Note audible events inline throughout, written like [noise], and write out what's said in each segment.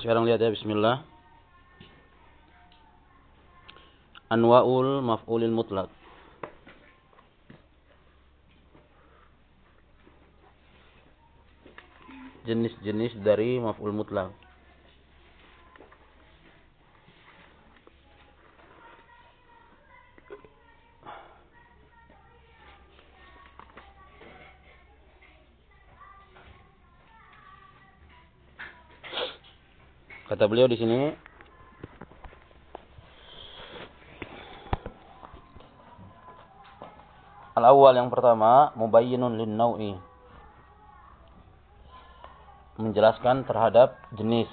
Sekarang lihat ya bismillah. Anwaul maf'ulil mutlak. Jenis-jenis dari maf'ul mutlak. Kata beliau di sini Al-awwal yang pertama mubayyinun lin-nau'i. Menjelaskan terhadap jenis.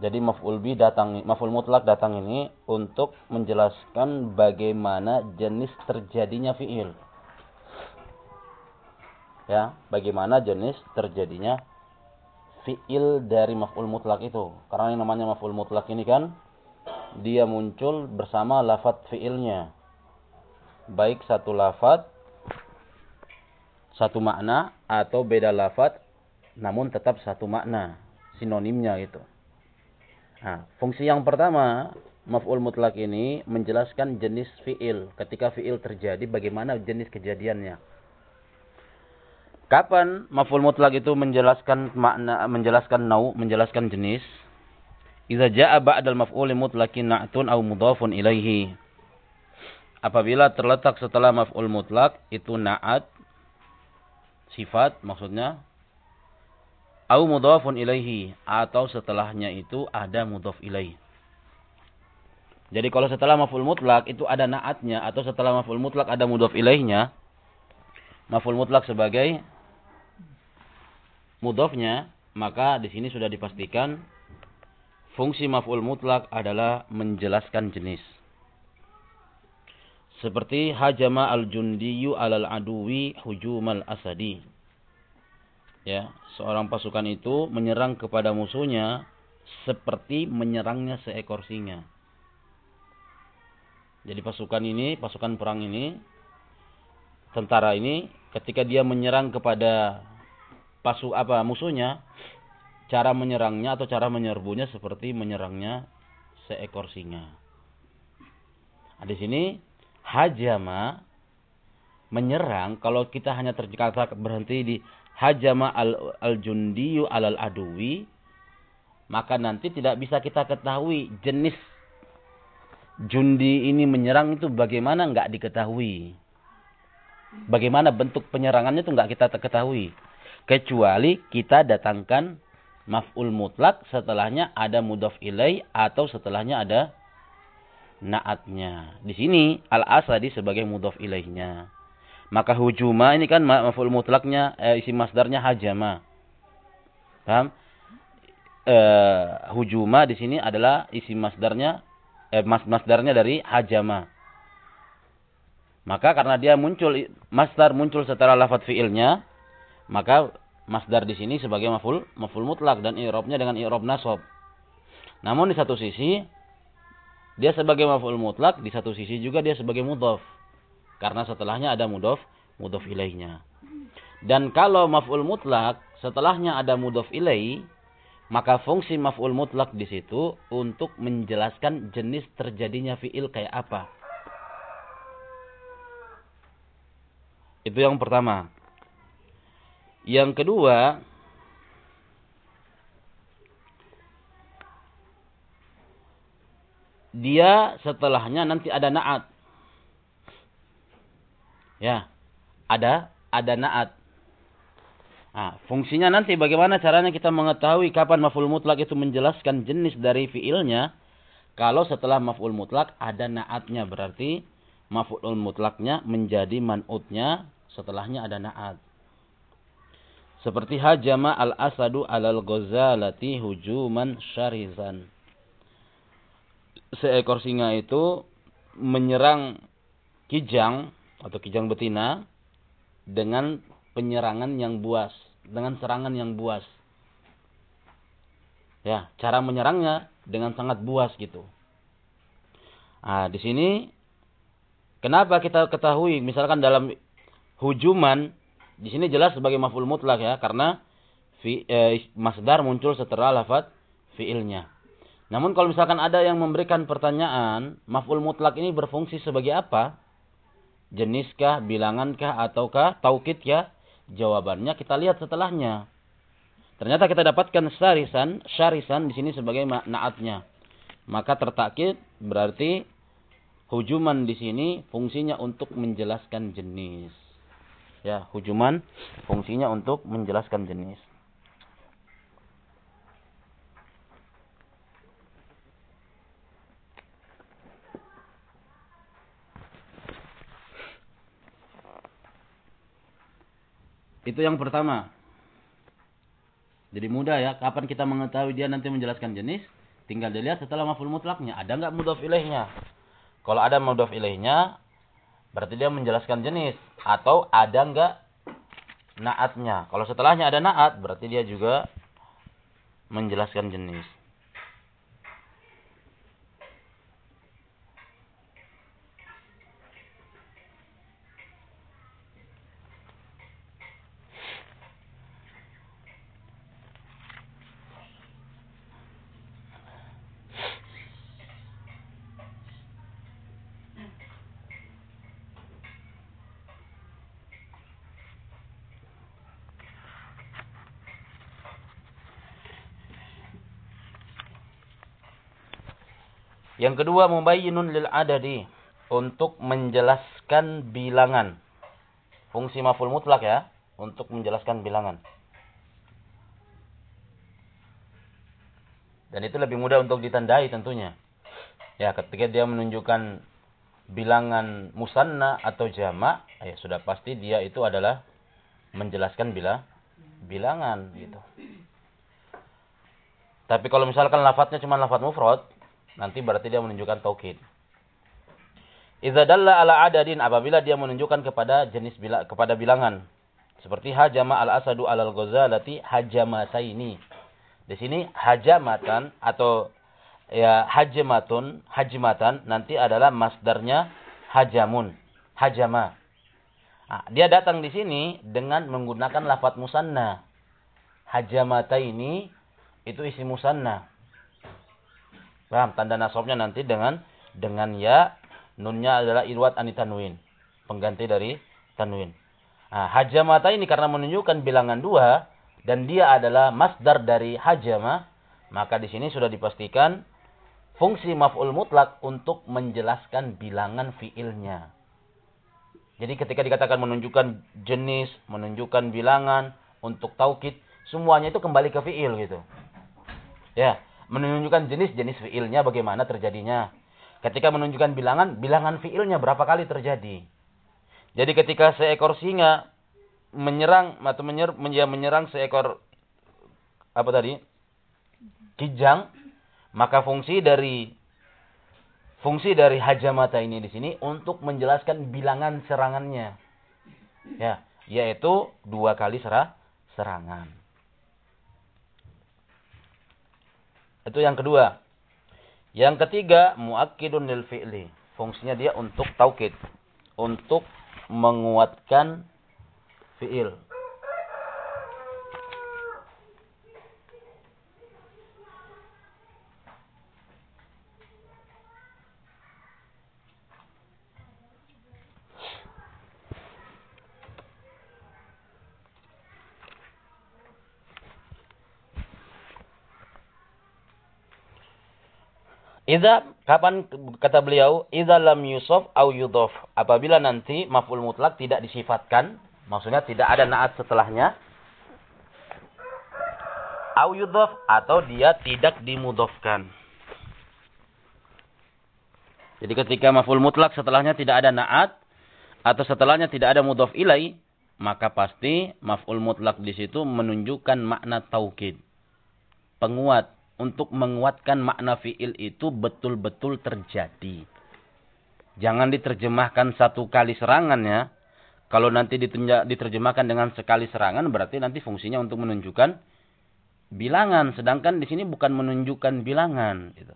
Jadi maf'ul bi datang maf'ul mutlak datang ini untuk menjelaskan bagaimana jenis terjadinya fi'il. Ya, bagaimana jenis terjadinya fi'il dari maf'ul mutlak itu. Karena yang namanya maf'ul mutlak ini kan dia muncul bersama lafat fi'ilnya. Baik satu lafat satu makna atau beda lafat namun tetap satu makna, sinonimnya itu. Nah, fungsi yang pertama maf'ul mutlak ini menjelaskan jenis fi'il. Ketika fi'il terjadi bagaimana jenis kejadiannya. Kapan maf'ul mutlak itu menjelaskan makna, menjelaskan nau, menjelaskan jenis? Iza jaa ba'dal maf'ul mutlaqin na'tun aw mudhafun ilaihi. Apabila terletak setelah maf'ul mutlak itu na'at sifat maksudnya au mudhafun ilaihi atau setelahnya itu ada mudhaf ilaihi. Jadi kalau setelah maf'ul mutlak itu ada na'atnya atau setelah maf'ul mutlak ada mudhaf ilaihnya, maf'ul mutlak sebagai mudhofnya, maka di sini sudah dipastikan fungsi maf'ul mutlak adalah menjelaskan jenis. Seperti hajama al-jundiyu alal aduwi hujumal asadi. Ya, seorang pasukan itu menyerang kepada musuhnya seperti menyerangnya seekor singa. Jadi pasukan ini, pasukan perang ini, tentara ini ketika dia menyerang kepada pasu apa musuhnya cara menyerangnya atau cara menyerbunya seperti menyerangnya seekor singa. Nah, di sini hajama menyerang kalau kita hanya terkata berhenti di hajama al, al jundiyu alal aduwi maka nanti tidak bisa kita ketahui jenis jundi ini menyerang itu bagaimana nggak diketahui. Bagaimana bentuk penyerangannya itu nggak kita ketahui kecuali kita datangkan maf'ul mutlak setelahnya ada mudhaf ilai atau setelahnya ada naatnya. Di sini al-asadi sebagai mudhaf ilaihnya. Maka hujuma ini kan maf'ul mutlaknya eh, isi masdarnya hajama. Paham? Eh, hujuma di sini adalah isi masdarnya eh, mas masdarnya dari hajama. Maka karena dia muncul masdar muncul setelah lafaz fiilnya, maka masdar di sini sebagai maful maful mutlak dan i'rabnya dengan i'rab nasab. Namun di satu sisi dia sebagai maful mutlak, di satu sisi juga dia sebagai mudhaf. Karena setelahnya ada mudhaf, mudhaf ilaihnya. Dan kalau maf'ul mutlak setelahnya ada mudhaf ilaih, maka fungsi maf'ul mutlak di situ untuk menjelaskan jenis terjadinya fiil kayak apa. Itu yang pertama. Yang kedua, dia setelahnya nanti ada naat. Ya, ada ada naat. Nah, fungsinya nanti bagaimana caranya kita mengetahui kapan maf'ul mutlak itu menjelaskan jenis dari fiilnya? Kalau setelah maf'ul mutlak ada naatnya berarti maf'ul mutlaknya menjadi man'utnya setelahnya ada naat. Seperti hajama al-asadu alal ghazalati hujuman syarizan. Seekor singa itu menyerang kijang atau kijang betina dengan penyerangan yang buas, dengan serangan yang buas. Ya, cara menyerangnya dengan sangat buas gitu. Nah, di sini kenapa kita ketahui misalkan dalam hujuman di sini jelas sebagai maf'ul mutlak ya, karena fi, eh, masdar muncul setelah lafaz fiilnya. Namun kalau misalkan ada yang memberikan pertanyaan, maf'ul mutlak ini berfungsi sebagai apa? Jeniskah, bilangankah, ataukah taukidkah? Jawabannya kita lihat setelahnya. Ternyata kita dapatkan syarisan, syarisan di sini sebagai naatnya. Maka tertakid berarti hujuman di sini fungsinya untuk menjelaskan jenis. Ya, hujuman fungsinya untuk menjelaskan jenis. Itu yang pertama. Jadi mudah ya. Kapan kita mengetahui dia nanti menjelaskan jenis? Tinggal dilihat setelah maful mutlaknya. Ada nggak mudhof ilaihnya? Kalau ada mudhof ilaihnya, berarti dia menjelaskan jenis. Atau ada nggak naatnya? Kalau setelahnya ada naat, berarti dia juga menjelaskan jenis. Yang kedua mubayyinun lil adadi untuk menjelaskan bilangan. Fungsi maful mutlak ya, untuk menjelaskan bilangan. Dan itu lebih mudah untuk ditandai tentunya. Ya, ketika dia menunjukkan bilangan musanna atau jama, ya sudah pasti dia itu adalah menjelaskan bila bilangan gitu. Tapi kalau misalkan lafadznya cuma lafadz mufrad, nanti berarti dia menunjukkan taukid. Idza dalla ala adadin apabila dia menunjukkan kepada jenis bila, kepada bilangan. Seperti hajama al-asadu alal ghazalati hajamataini. Di sini hajamatan atau ya hajamatun, hajmatan nanti adalah masdarnya hajamun, hajama. Nah, dia datang di sini dengan menggunakan lafaz musanna. Hajamataini itu isi musanna. Paham? Tanda nasabnya nanti dengan dengan ya, nunnya adalah irwat anitanwin. Pengganti dari tanwin. Nah, hajamata ini karena menunjukkan bilangan dua dan dia adalah masdar dari hajama, maka di sini sudah dipastikan fungsi maf'ul mutlak untuk menjelaskan bilangan fiilnya. Jadi ketika dikatakan menunjukkan jenis, menunjukkan bilangan untuk taukid, semuanya itu kembali ke fiil gitu. Ya menunjukkan jenis-jenis fiilnya bagaimana terjadinya. Ketika menunjukkan bilangan, bilangan fiilnya berapa kali terjadi. Jadi ketika seekor singa menyerang atau menyer, menyerang seekor apa tadi? kijang, maka fungsi dari fungsi dari hajamata ini di sini untuk menjelaskan bilangan serangannya. Ya, yaitu dua kali serah, serangan. Itu yang kedua. Yang ketiga, muakkidun lil fi'li. Fungsinya dia untuk taukid, untuk menguatkan fi'il. Iza kapan kata beliau iza lam yusuf au yudhof. Apabila nanti maf'ul mutlak tidak disifatkan maksudnya tidak ada naat setelahnya au yudhof atau dia tidak dimudhofkan. Jadi ketika maf'ul mutlak setelahnya tidak ada naat atau setelahnya tidak ada mudhof ilai maka pasti maf'ul mutlak di situ menunjukkan makna taukid penguat untuk menguatkan makna fi'il itu betul-betul terjadi. Jangan diterjemahkan satu kali serangan ya. Kalau nanti diterjemahkan dengan sekali serangan berarti nanti fungsinya untuk menunjukkan bilangan. Sedangkan di sini bukan menunjukkan bilangan. Gitu.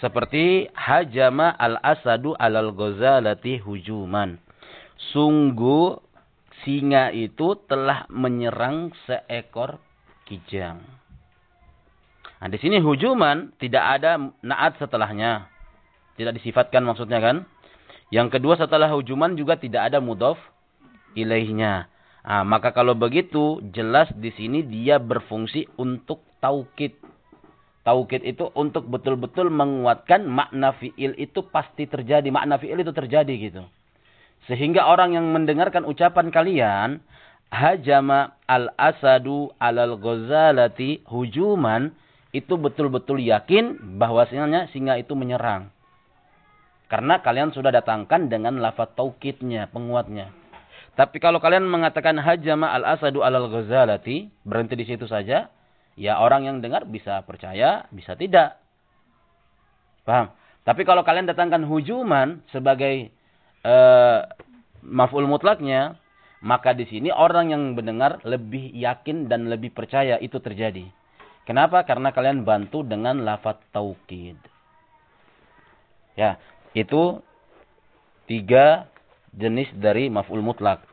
Seperti hajama al-asadu alal ghazalati hujuman. Sungguh singa itu telah menyerang seekor kijang. Nah, di sini hujuman tidak ada naat setelahnya. Tidak disifatkan maksudnya kan? Yang kedua setelah hujuman juga tidak ada mudhof ilaihnya. Nah, maka kalau begitu jelas di sini dia berfungsi untuk taukid. Taukid itu untuk betul-betul menguatkan makna fiil itu pasti terjadi. Makna fiil itu terjadi gitu. Sehingga orang yang mendengarkan ucapan kalian hajama al-asadu alal ghazalati hujuman itu betul-betul yakin bahwasanya singa itu menyerang. Karena kalian sudah datangkan dengan lafaz taukidnya, penguatnya. Tapi kalau kalian mengatakan hajama al-asadu alal ghazalati, berhenti di situ saja, ya orang yang dengar bisa percaya, bisa tidak. Paham? Tapi kalau kalian datangkan hujuman sebagai uh, maf'ul mutlaknya, maka di sini orang yang mendengar lebih yakin dan lebih percaya itu terjadi. Kenapa? Karena kalian bantu dengan lafaz taukid. Ya, itu tiga jenis dari maf'ul mutlak.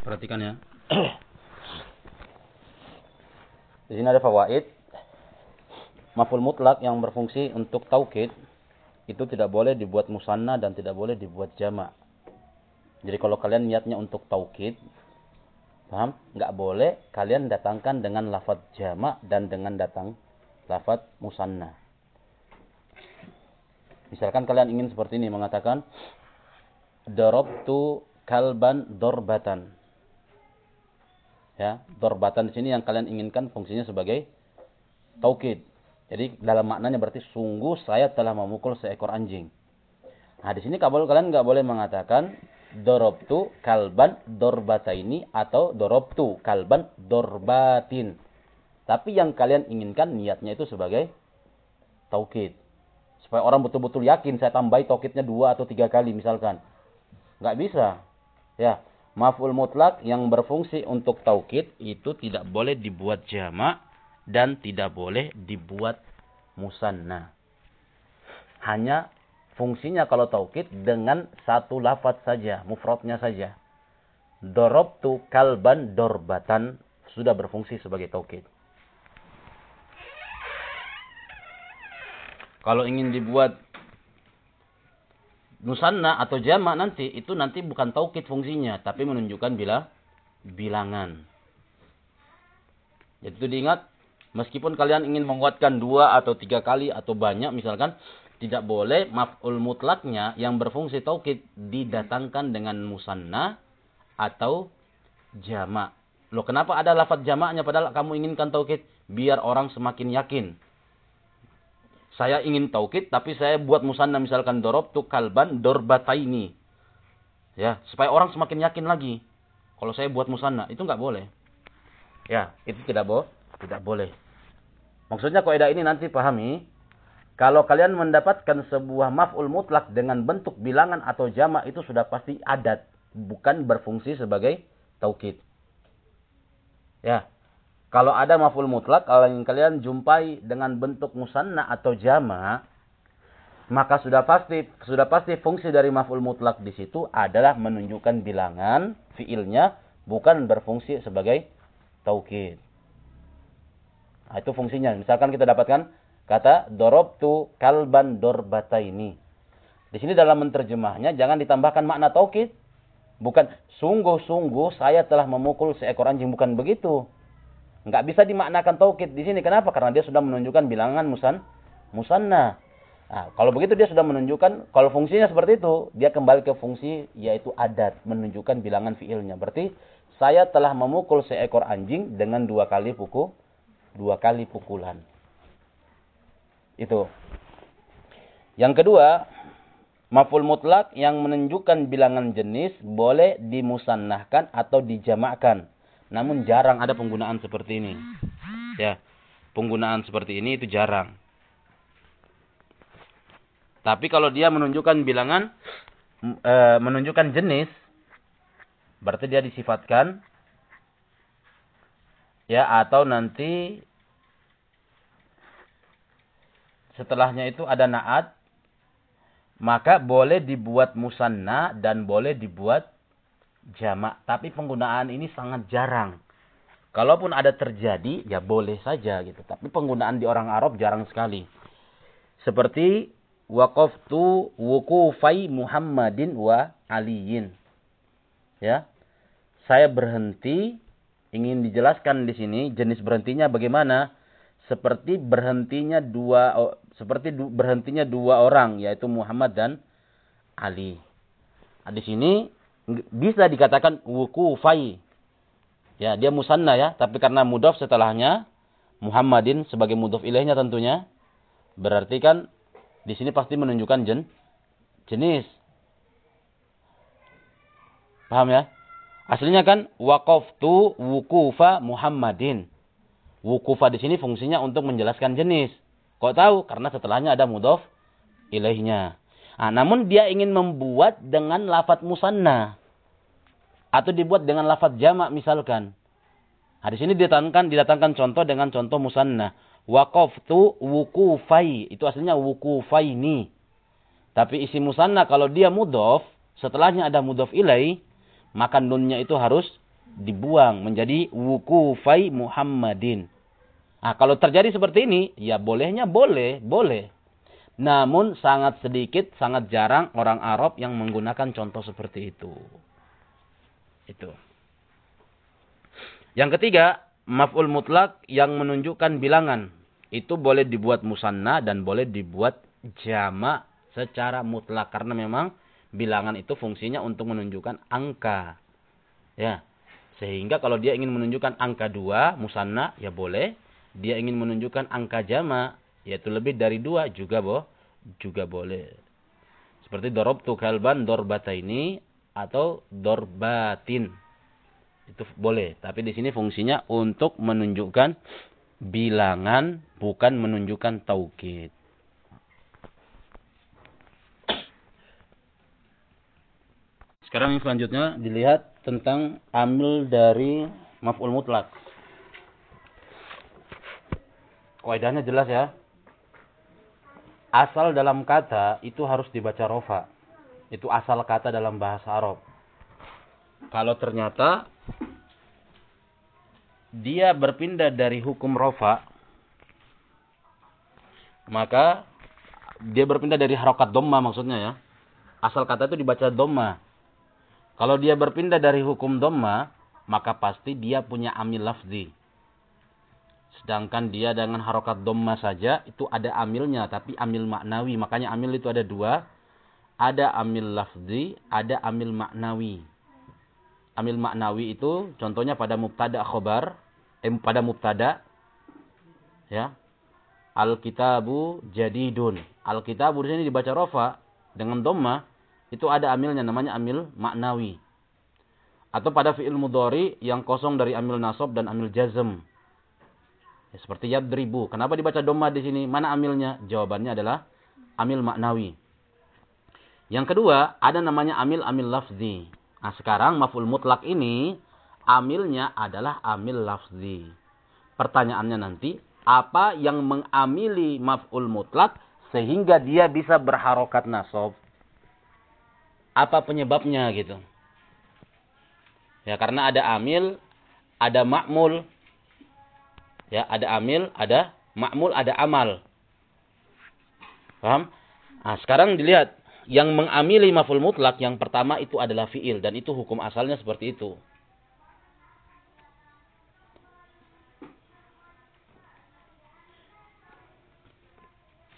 Perhatikan ya. [clears throat] Di sini ada fawaid. Maf'ul mutlak yang berfungsi untuk taukid itu tidak boleh dibuat musanna dan tidak boleh dibuat jama'. Jadi kalau kalian niatnya untuk taukid, Paham? Nggak boleh kalian datangkan dengan lafaz jama dan dengan datang lafaz musanna. Misalkan kalian ingin seperti ini mengatakan darabtu kalban dorbatan. Ya, dorbatan di sini yang kalian inginkan fungsinya sebagai taukid. Jadi dalam maknanya berarti sungguh saya telah memukul seekor anjing. Nah, di sini kalian nggak boleh mengatakan dorobtu kalban dorbataini atau dorobtu kalban dorbatin. Tapi yang kalian inginkan niatnya itu sebagai taukid. Supaya orang betul-betul yakin saya tambahi taukidnya dua atau tiga kali misalkan. Nggak bisa. Ya, maf'ul mutlak yang berfungsi untuk taukid itu tidak boleh dibuat jamak dan tidak boleh dibuat musanna. Hanya Fungsinya kalau taukid dengan satu lafaz saja, mufradnya saja. Dorobtu kalban dorbatan sudah berfungsi sebagai taukid. Kalau ingin dibuat nusanna atau jama nanti itu nanti bukan taukid fungsinya tapi menunjukkan bila bilangan. Jadi itu diingat meskipun kalian ingin menguatkan dua atau tiga kali atau banyak misalkan tidak boleh maf'ul mutlaknya yang berfungsi taukid didatangkan dengan musanna atau jama. Loh kenapa ada lafaz jamaknya padahal kamu inginkan taukid biar orang semakin yakin. Saya ingin taukid tapi saya buat musanna misalkan dorob tu kalban dorbataini. Ya, supaya orang semakin yakin lagi. Kalau saya buat musanna itu nggak boleh. Ya, itu tidak boleh, tidak boleh. Maksudnya kaidah ini nanti pahami kalau kalian mendapatkan sebuah maf'ul mutlak dengan bentuk bilangan atau jama itu sudah pasti adat, bukan berfungsi sebagai taukid. Ya. Kalau ada maf'ul mutlak, kalau yang kalian jumpai dengan bentuk musanna atau jama, maka sudah pasti sudah pasti fungsi dari maf'ul mutlak di situ adalah menunjukkan bilangan fiilnya bukan berfungsi sebagai taukid. Nah, itu fungsinya. Misalkan kita dapatkan Kata dorobtu kalban dorbata ini. Di sini dalam menerjemahnya jangan ditambahkan makna taukid. Bukan sungguh-sungguh saya telah memukul seekor anjing. Bukan begitu. Enggak bisa dimaknakan taukid di sini. Kenapa? Karena dia sudah menunjukkan bilangan musan, musanna. Nah, kalau begitu dia sudah menunjukkan, kalau fungsinya seperti itu, dia kembali ke fungsi yaitu adat, menunjukkan bilangan fiilnya. Berarti saya telah memukul seekor anjing dengan dua kali pukul, dua kali pukulan. Itu. Yang kedua, maful mutlak yang menunjukkan bilangan jenis boleh dimusannahkan atau dijamakkan. Namun jarang ada penggunaan seperti ini. Ya. Penggunaan seperti ini itu jarang. Tapi kalau dia menunjukkan bilangan e, menunjukkan jenis berarti dia disifatkan ya atau nanti setelahnya itu ada naat, maka boleh dibuat musanna dan boleh dibuat jamak, tapi penggunaan ini sangat jarang. Kalaupun ada terjadi, ya boleh saja gitu. Tapi penggunaan di orang Arab jarang sekali. Seperti waqaftu wukufai Muhammadin wa Aliyin. Ya. Saya berhenti ingin dijelaskan di sini jenis berhentinya bagaimana? Seperti berhentinya dua seperti berhentinya dua orang yaitu Muhammad dan Ali. Nah, di sini bisa dikatakan wukufai Ya, dia musanna ya, tapi karena mudhof setelahnya Muhammadin sebagai mudhof ilaihnya tentunya berarti kan di sini pasti menunjukkan jen, jenis. Paham ya? Aslinya kan waqaftu wukufa Muhammadin. Wukufa di sini fungsinya untuk menjelaskan jenis. Kok tahu? Karena setelahnya ada mudhof ilaihnya. Nah, namun dia ingin membuat dengan lafat musanna atau dibuat dengan lafaz jamak misalkan. Nah, di sini didatangkan didatangkan contoh dengan contoh musanna. Waqaftu wukufai. Itu aslinya wukufaini. Tapi isi musanna kalau dia mudhof, setelahnya ada mudhof ilai, maka nunnya itu harus dibuang menjadi wukufai Muhammadin. Nah, kalau terjadi seperti ini, ya bolehnya boleh, boleh. Namun sangat sedikit, sangat jarang orang Arab yang menggunakan contoh seperti itu. Itu. Yang ketiga, maf'ul mutlak yang menunjukkan bilangan. Itu boleh dibuat musanna dan boleh dibuat jama secara mutlak. Karena memang bilangan itu fungsinya untuk menunjukkan angka. Ya. Sehingga kalau dia ingin menunjukkan angka dua, musanna, ya boleh. Dia ingin menunjukkan angka jama, yaitu lebih dari dua, juga boh, juga boleh. Seperti dorobtu kalban dorbata ini atau dorbatin. Itu boleh, tapi di sini fungsinya untuk menunjukkan bilangan bukan menunjukkan taukid. Sekarang yang selanjutnya dilihat tentang amil dari maf'ul mutlak. Kaidahnya jelas ya. Asal dalam kata itu harus dibaca rofa. Itu asal kata dalam bahasa Arab. Kalau ternyata dia berpindah dari hukum rofa, maka dia berpindah dari harokat domma maksudnya ya. Asal kata itu dibaca domma. Kalau dia berpindah dari hukum domma, maka pasti dia punya amil lafzi. Sedangkan dia dengan harokat domma saja, itu ada amilnya, tapi amil maknawi. Makanya amil itu ada dua ada amil lafzi, ada amil maknawi. Amil maknawi itu contohnya pada mubtada khobar, eh, pada mubtada ya. Al-kitabu jadidun. Al-kitabu di sini dibaca rofa dengan dhamma, itu ada amilnya namanya amil maknawi. Atau pada fi'il mudhari yang kosong dari amil nasab dan amil jazm. Ya, seperti yadribu. Kenapa dibaca dhamma di sini? Mana amilnya? Jawabannya adalah amil maknawi. Yang kedua, ada namanya amil-amil lafzi. Nah, sekarang maf'ul mutlak ini amilnya adalah amil lafzi. Pertanyaannya nanti, apa yang mengamili maf'ul mutlak sehingga dia bisa berharokat nasab? Apa penyebabnya gitu? Ya, karena ada amil, ada makmul. Ya, ada amil, ada makmul, ada amal. Paham? Nah, sekarang dilihat yang mengamili maful mutlak yang pertama itu adalah fiil dan itu hukum asalnya seperti itu.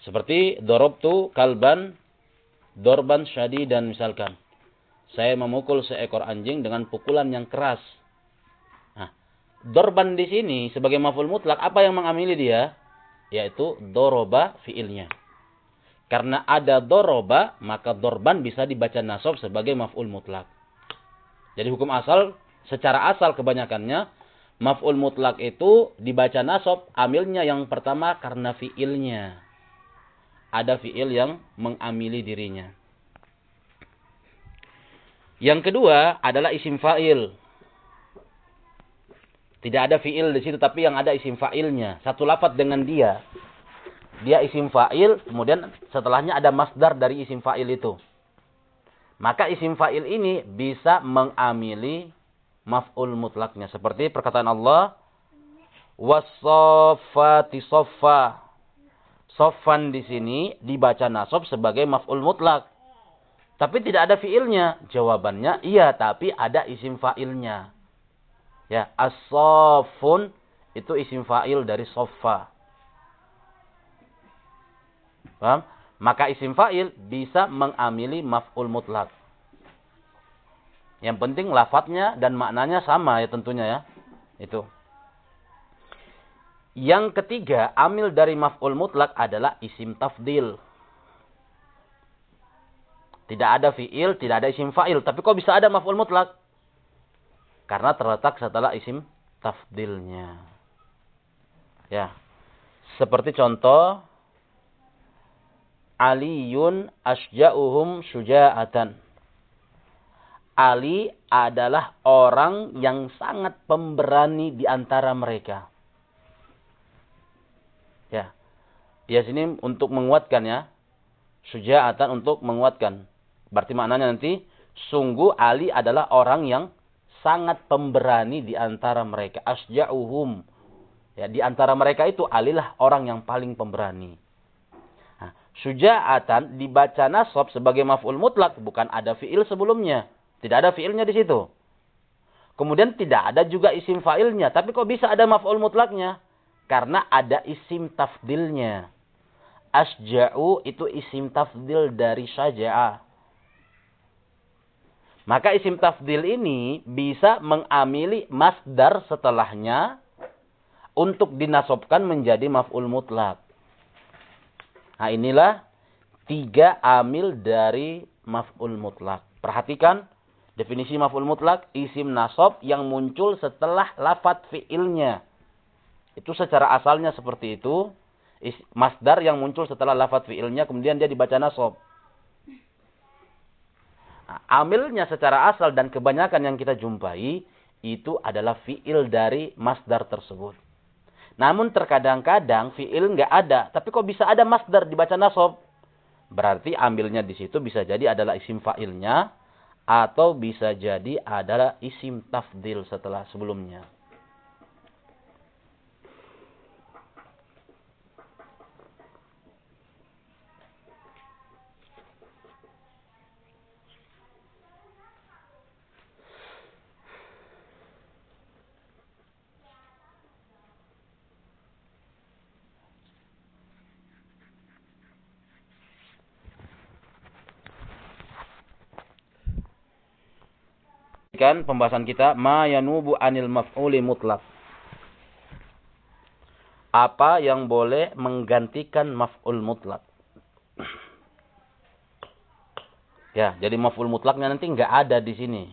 Seperti dorobtu kalban dorban syadi dan misalkan saya memukul seekor anjing dengan pukulan yang keras. Dorban di sini sebagai maful mutlak apa yang mengamili dia? Yaitu doroba fiilnya. Karena ada doroba, maka dorban bisa dibaca nasab sebagai maf'ul mutlak. Jadi hukum asal, secara asal kebanyakannya, maf'ul mutlak itu dibaca nasab, amilnya yang pertama karena fiilnya. Ada fiil yang mengamili dirinya. Yang kedua adalah isim fa'il. Tidak ada fiil di situ, tapi yang ada isim fa'ilnya. Satu lafat dengan dia dia isim fa'il, kemudian setelahnya ada masdar dari isim fa'il itu. Maka isim fa'il ini bisa mengamili maf'ul mutlaknya. Seperti perkataan Allah, wasofati sofa. Sofan di sini dibaca nasab sebagai maf'ul mutlak. Tapi tidak ada fiilnya. Jawabannya iya, tapi ada isim fa'ilnya. Ya, as-sofun itu isim fa'il dari sofa. Paham? Maka isim fa'il bisa mengamili maf'ul mutlak. Yang penting lafadznya dan maknanya sama ya tentunya ya. Itu. Yang ketiga, amil dari maf'ul mutlak adalah isim tafdil. Tidak ada fi'il, tidak ada isim fa'il. Tapi kok bisa ada maf'ul mutlak? Karena terletak setelah isim tafdilnya. Ya. Seperti contoh Aliyun asja'uhum syuja'atan. Ali adalah orang yang sangat pemberani di antara mereka. Ya. Dia sini untuk menguatkan ya. Syuja'atan untuk menguatkan. Berarti maknanya nanti sungguh Ali adalah orang yang sangat pemberani di antara mereka. Asja'uhum. Ya, di antara mereka itu Ali lah orang yang paling pemberani. Syuja'atan dibaca nasab sebagai maf'ul mutlak. Bukan ada fi'il sebelumnya. Tidak ada fi'ilnya di situ. Kemudian tidak ada juga isim fa'ilnya. Tapi kok bisa ada maf'ul mutlaknya? Karena ada isim tafdilnya. Asja'u itu isim tafdil dari syaja'a. Maka isim tafdil ini bisa mengamili masdar setelahnya untuk dinasobkan menjadi maf'ul mutlak. Nah inilah tiga amil dari maf'ul mutlak. Perhatikan definisi maf'ul mutlak isim nasab yang muncul setelah lafat fi'ilnya. Itu secara asalnya seperti itu. Masdar yang muncul setelah lafat fi'ilnya kemudian dia dibaca nasab. Amilnya secara asal dan kebanyakan yang kita jumpai itu adalah fi'il dari masdar tersebut. Namun terkadang-kadang fiil nggak ada, tapi kok bisa ada masdar dibaca nasab? Berarti ambilnya di situ bisa jadi adalah isim fa'ilnya atau bisa jadi adalah isim tafdil setelah sebelumnya. Kan pembahasan kita ma yanubu anil maf'uli mutlak. Apa yang boleh menggantikan maf'ul mutlak? Ya, jadi maf'ul mutlaknya nanti nggak ada di sini.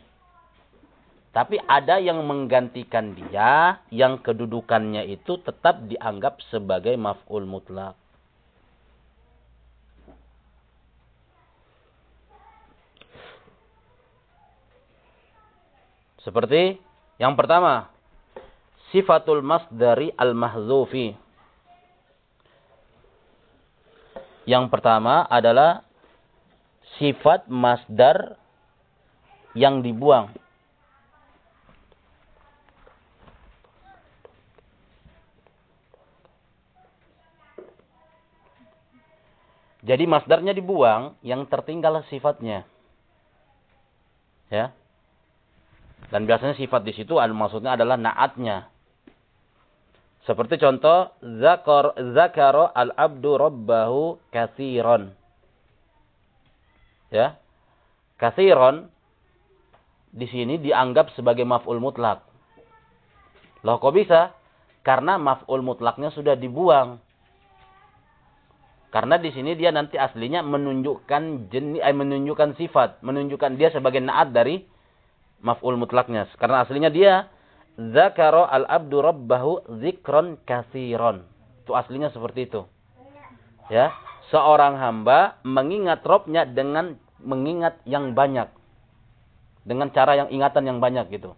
Tapi ada yang menggantikan dia, yang kedudukannya itu tetap dianggap sebagai maf'ul mutlak. Seperti yang pertama, sifatul masdari al-mahzufi. Yang pertama adalah sifat masdar yang dibuang. Jadi masdarnya dibuang, yang tertinggal sifatnya. Ya. Dan biasanya sifat di situ maksudnya adalah naatnya. Seperti contoh zakar zakaro al-abdu rabbahu kathiron. Ya. Kathiron di sini dianggap sebagai maf'ul mutlak. Loh kok bisa? Karena maf'ul mutlaknya sudah dibuang. Karena di sini dia nanti aslinya menunjukkan jenis, eh, menunjukkan sifat, menunjukkan dia sebagai naat dari maf'ul mutlaknya. Karena aslinya dia zakaro al-abdu rabbahu zikron kathiron. Itu aslinya seperti itu. Ya, seorang hamba mengingat robnya dengan mengingat yang banyak. Dengan cara yang ingatan yang banyak gitu.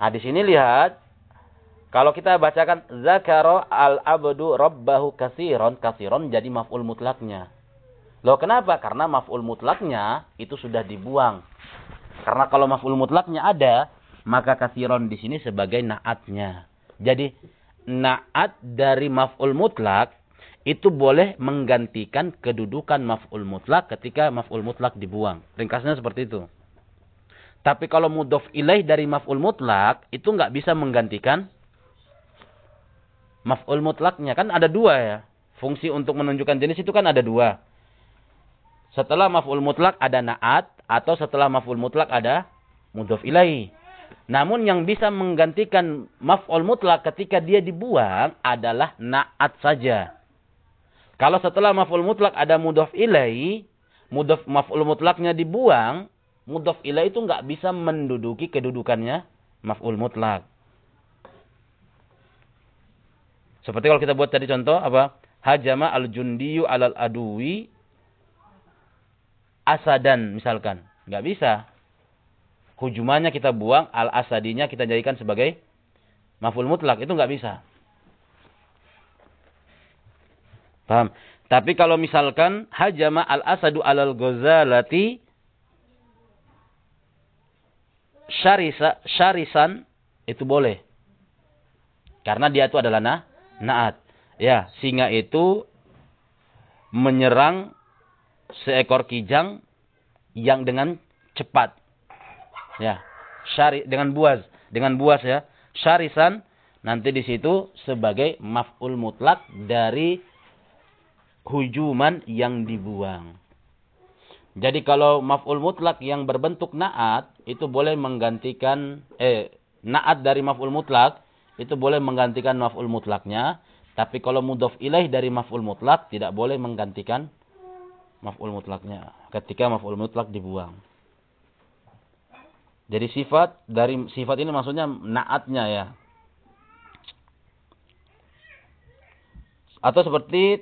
Nah, di sini lihat kalau kita bacakan zakaro al-abdu rabbahu kathiron, kathiron jadi maf'ul mutlaknya. Loh kenapa? Karena maf'ul mutlaknya itu sudah dibuang. Karena kalau maf'ul mutlaknya ada, maka kathiron di sini sebagai naatnya. Jadi naat dari maf'ul mutlak itu boleh menggantikan kedudukan maf'ul mutlak ketika maf'ul mutlak dibuang. Ringkasnya seperti itu. Tapi kalau mudof ilaih dari maf'ul mutlak itu nggak bisa menggantikan maf'ul mutlaknya. Kan ada dua ya. Fungsi untuk menunjukkan jenis itu kan ada dua. Setelah maf'ul mutlak ada na'at atau setelah maf'ul mutlak ada mudhof ilaih. Namun yang bisa menggantikan maf'ul mutlak ketika dia dibuang adalah na'at saja. Kalau setelah maf'ul mutlak ada mudhof ilaih, mudhof maf'ul mutlaknya dibuang, mudhof ilaih itu nggak bisa menduduki kedudukannya maf'ul mutlak. Seperti kalau kita buat tadi contoh apa? Hajama al-jundiyu alal aduwi asadan misalkan. Nggak bisa. Hujumannya kita buang, al-asadinya kita jadikan sebagai maful mutlak. Itu nggak bisa. Paham? Tapi kalau misalkan hajama al-asadu alal gozalati syarisa, syarisan itu boleh. Karena dia itu adalah na, naat. Ya, singa itu menyerang seekor kijang yang dengan cepat. Ya, syari dengan buas, dengan buas ya. Syarisan nanti di situ sebagai maf'ul mutlak dari hujuman yang dibuang. Jadi kalau maf'ul mutlak yang berbentuk naat itu boleh menggantikan eh naat dari maf'ul mutlak itu boleh menggantikan maf'ul mutlaknya, tapi kalau mudhof ilaih dari maf'ul mutlak tidak boleh menggantikan maf'ul mutlaknya ketika maf'ul mutlak dibuang. Jadi sifat dari sifat ini maksudnya naatnya ya. Atau seperti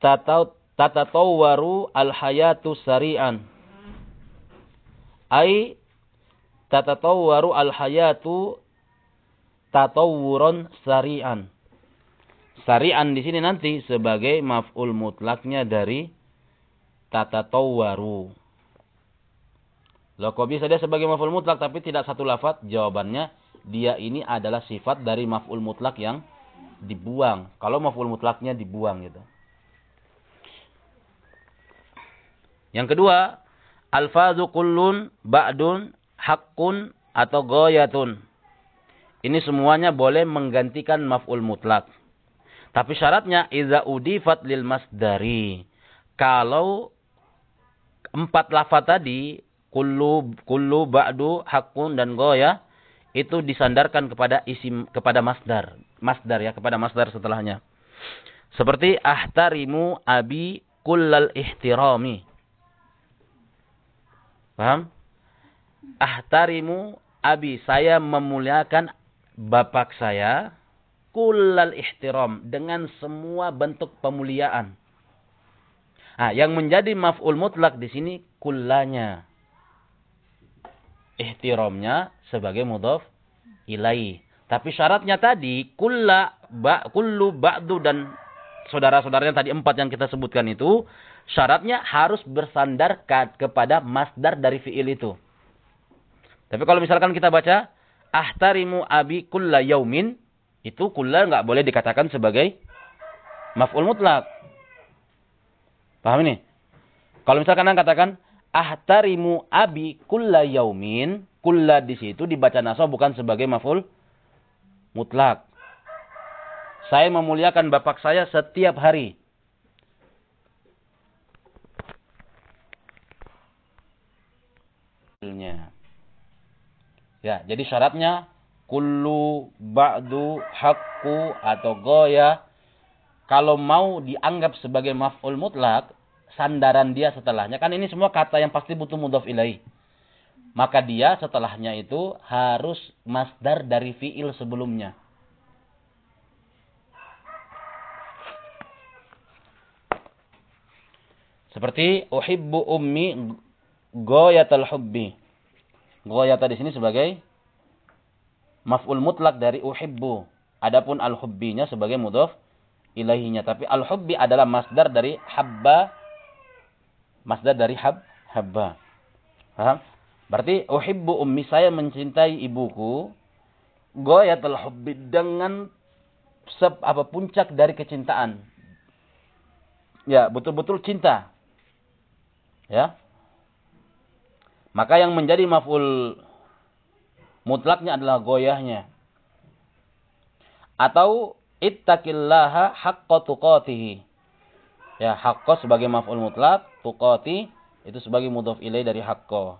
tatau tatatawwaru al-hayatu sari'an. Ai tatatawwaru al-hayatu tatawuron sari'an. Sari'an di sini nanti sebagai maf'ul mutlaknya dari tata tawaru. Loh bisa dia sebagai maf'ul mutlak tapi tidak satu lafat? Jawabannya dia ini adalah sifat dari maf'ul mutlak yang dibuang. Kalau maf'ul mutlaknya dibuang gitu. Yang kedua, alfazu kullun, ba'dun, hakkun, atau goyatun. Ini semuanya boleh menggantikan maf'ul mutlak. Tapi syaratnya iza udifat lil masdari. Kalau empat lafaz tadi kullu kullu ba'du hakun dan goya itu disandarkan kepada isim kepada masdar. Masdar ya, kepada masdar setelahnya. Seperti ahtarimu abi kullal ihtirami. Paham? Ahtarimu abi, saya memuliakan bapak saya kullal ihtiram dengan semua bentuk pemuliaan. Nah, yang menjadi maf'ul mutlak di sini kullanya. Ihtiramnya sebagai mudhaf ilai. Tapi syaratnya tadi kulla ba, kullu ba'du dan saudara-saudaranya tadi empat yang kita sebutkan itu syaratnya harus bersandar kepada masdar dari fiil itu. Tapi kalau misalkan kita baca ahtarimu abi kulla yaumin itu kulla nggak boleh dikatakan sebagai maf'ul mutlak. Paham ini? Kalau misalkan anda katakan ahtarimu abi kulla yaumin, kulla di situ dibaca nasab bukan sebagai maf'ul mutlak. Saya memuliakan bapak saya setiap hari. Ya, jadi syaratnya kullu, ba'du, hakku, atau goya. Kalau mau dianggap sebagai maf'ul mutlak, sandaran dia setelahnya. Kan ini semua kata yang pasti butuh mudhaf ilaih. Maka dia setelahnya itu harus masdar dari fi'il sebelumnya. Seperti uhibbu ummi goyatal hubbi. Goyata di sini sebagai maf'ul mutlak dari uhibbu. Adapun al-hubbinya sebagai mudhaf ilaihinya. Tapi al-hubbi adalah masdar dari habba. Masdar dari hab, habba. Paham? Berarti uhibbu ummi saya mencintai ibuku. Goyatul hubbi dengan sep, apa puncak dari kecintaan. Ya, betul-betul cinta. Ya. Maka yang menjadi maf'ul mutlaknya adalah goyahnya. Atau ittaqillaha haqqa tuqatihi. Ya, haqqa sebagai maf'ul mutlak, tuqati itu sebagai mudhaf ilai dari haqqa.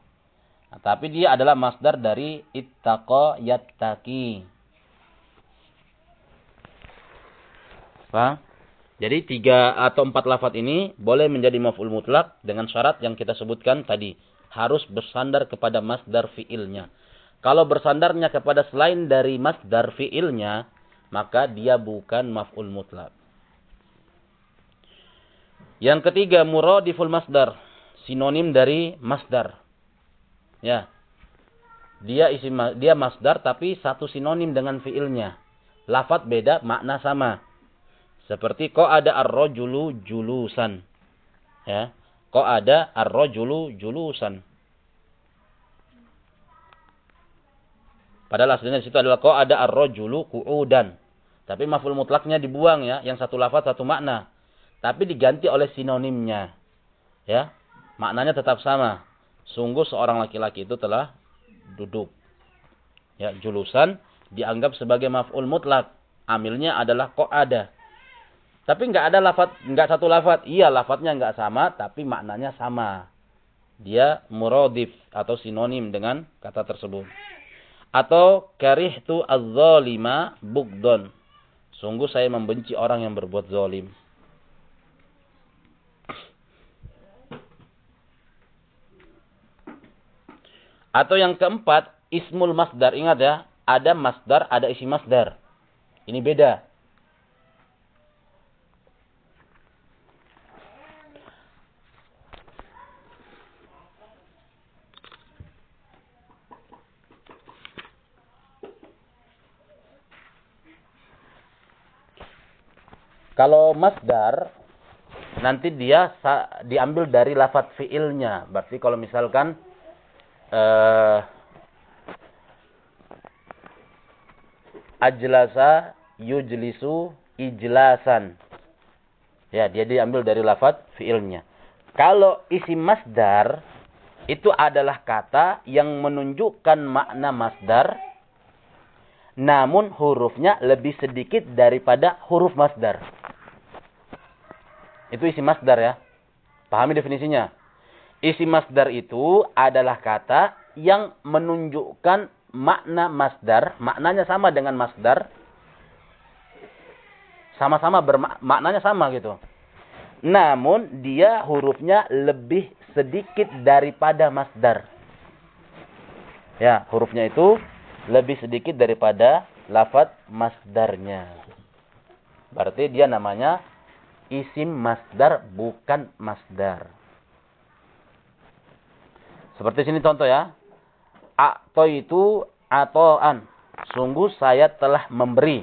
Nah, tapi dia adalah masdar dari ittaqa yattaqi. Paham? Jadi tiga atau empat lafat ini boleh menjadi maf'ul mutlak dengan syarat yang kita sebutkan tadi. Harus bersandar kepada masdar fi'ilnya. Kalau bersandarnya kepada selain dari masdar fi'ilnya, maka dia bukan maf'ul mutlak. Yang ketiga, muradiful masdar. Sinonim dari masdar. Ya. Dia isi dia masdar tapi satu sinonim dengan fi'ilnya. Lafat beda, makna sama. Seperti kok ada ar-rajulu julusan. Ya. Kok ada ar-rajulu julusan. Padahal aslinya di situ adalah kok ada ar-rajulu qu'udan. Tapi maf'ul mutlaknya dibuang ya, yang satu lafaz satu makna. Tapi diganti oleh sinonimnya. Ya. Maknanya tetap sama. Sungguh seorang laki-laki itu telah duduk. Ya, julusan dianggap sebagai maf'ul mutlak. Amilnya adalah kok ada. Tapi nggak ada lafat, nggak satu lafat. Iya, lafadznya nggak sama, tapi maknanya sama. Dia muradif atau sinonim dengan kata tersebut. Atau karihtu az-zalima bugdon. Sungguh saya membenci orang yang berbuat zalim. Atau yang keempat, ismul masdar. Ingat ya, ada masdar, ada isi masdar. Ini beda. Kalau masdar nanti dia diambil dari lafat fiilnya. Berarti kalau misalkan uh, ajlasa yujlisu ijlasan. Ya, dia diambil dari lafat fiilnya. Kalau isi masdar itu adalah kata yang menunjukkan makna masdar namun hurufnya lebih sedikit daripada huruf masdar. Itu isi masdar ya. Pahami definisinya. Isi masdar itu adalah kata yang menunjukkan makna masdar. Maknanya sama dengan masdar. Sama-sama bermaknanya sama gitu. Namun dia hurufnya lebih sedikit daripada masdar. Ya, hurufnya itu lebih sedikit daripada lafat masdarnya. Berarti dia namanya isim masdar bukan masdar. Seperti sini contoh ya. Atau itu atoan. Sungguh saya telah memberi.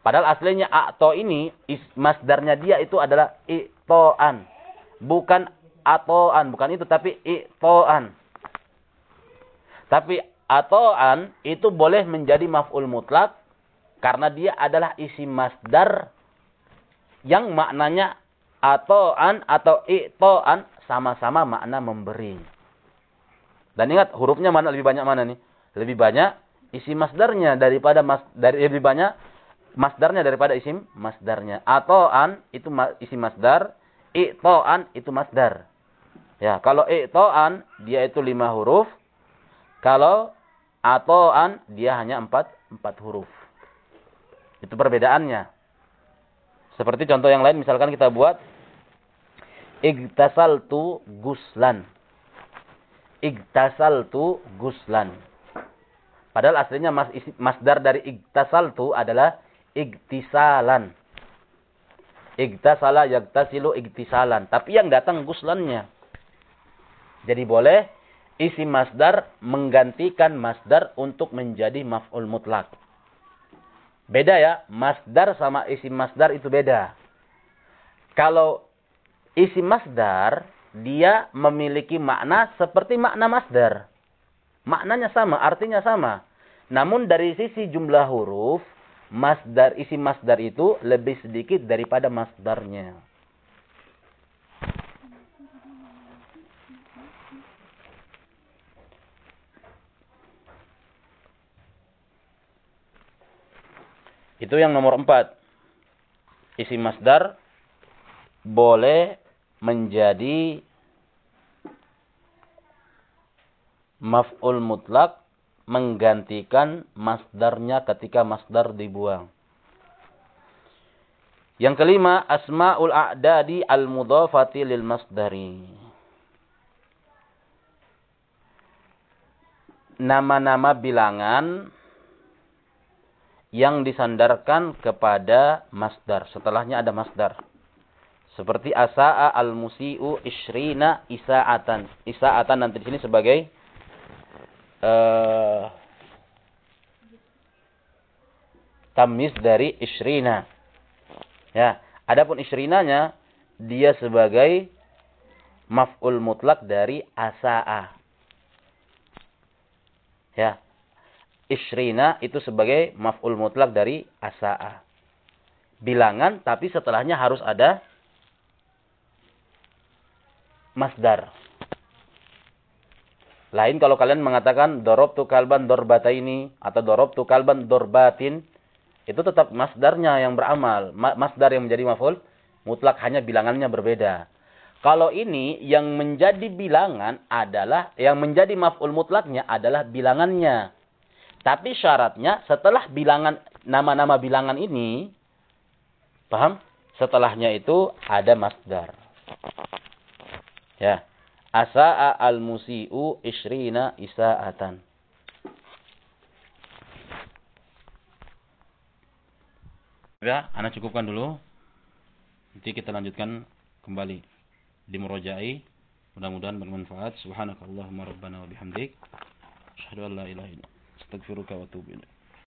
Padahal aslinya atau ini masdarnya dia itu adalah itoan. Bukan atoan. Bukan itu tapi itoan. Tapi atoan itu boleh menjadi maf'ul mutlak. Karena dia adalah isi masdar yang maknanya atoan atau itoan sama-sama makna memberi. Dan ingat hurufnya mana lebih banyak mana nih? Lebih banyak isi masdarnya daripada mas dari lebih banyak masdarnya daripada isim masdarnya. Atoan itu isi masdar, itoan itu masdar. Ya, kalau itoan dia itu lima huruf. Kalau atoan dia hanya empat empat huruf. Itu perbedaannya. Seperti contoh yang lain misalkan kita buat igtasaltu guslan. Igtasaltu guslan. Padahal aslinya mas, masdar dari igtasaltu adalah igtisalan. Igtasala yagtasilu igtisalan. Tapi yang datang guslannya. Jadi boleh isi masdar menggantikan masdar untuk menjadi maf'ul mutlak. Beda ya, masdar sama isim masdar itu beda. Kalau isim masdar, dia memiliki makna seperti makna masdar. Maknanya sama, artinya sama. Namun dari sisi jumlah huruf, masdar isi masdar itu lebih sedikit daripada masdarnya. Itu yang nomor empat. Isi masdar boleh menjadi maf'ul mutlak menggantikan masdarnya ketika masdar dibuang. Yang kelima, asma'ul a'dadi al-mudhafati lil masdari. Nama-nama bilangan yang disandarkan kepada masdar. Setelahnya ada masdar. Seperti asa'a al-musi'u isrina isa'atan. Isa'atan nanti di sini sebagai uh, tamis dari isrina. Ya, adapun isrinanya dia sebagai maf'ul mutlak dari asa'a. Ya. Isrina itu sebagai maf'ul mutlak dari asa'a. Bilangan tapi setelahnya harus ada masdar. Lain kalau kalian mengatakan dorob tu kalban dorbata ini atau dorob tu kalban dorbatin, itu tetap masdarnya yang beramal. Masdar yang menjadi maful, mutlak hanya bilangannya berbeda. Kalau ini yang menjadi bilangan adalah, yang menjadi maf'ul mutlaknya adalah bilangannya. Tapi syaratnya setelah bilangan, nama-nama bilangan ini, paham? Setelahnya itu ada masdar. Ya. Asa'a al-musi'u isrina isa'atan. Ya, anak cukupkan dulu. Nanti kita lanjutkan kembali di murojai. Mudah-mudahan bermanfaat. Subhanakallahumma rabbana wa bihamdik. Asyhadu an la ilaha Astagfiruka wa atubu ilaik.